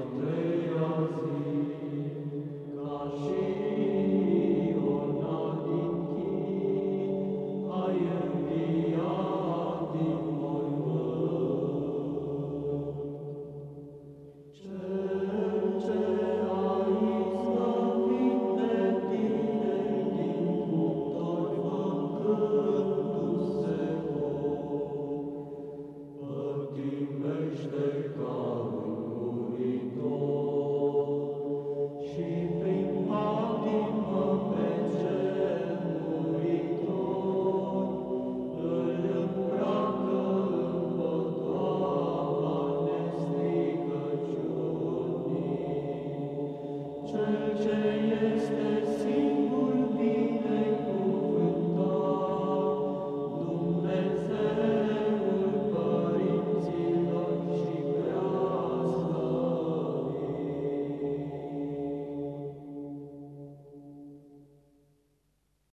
내 Church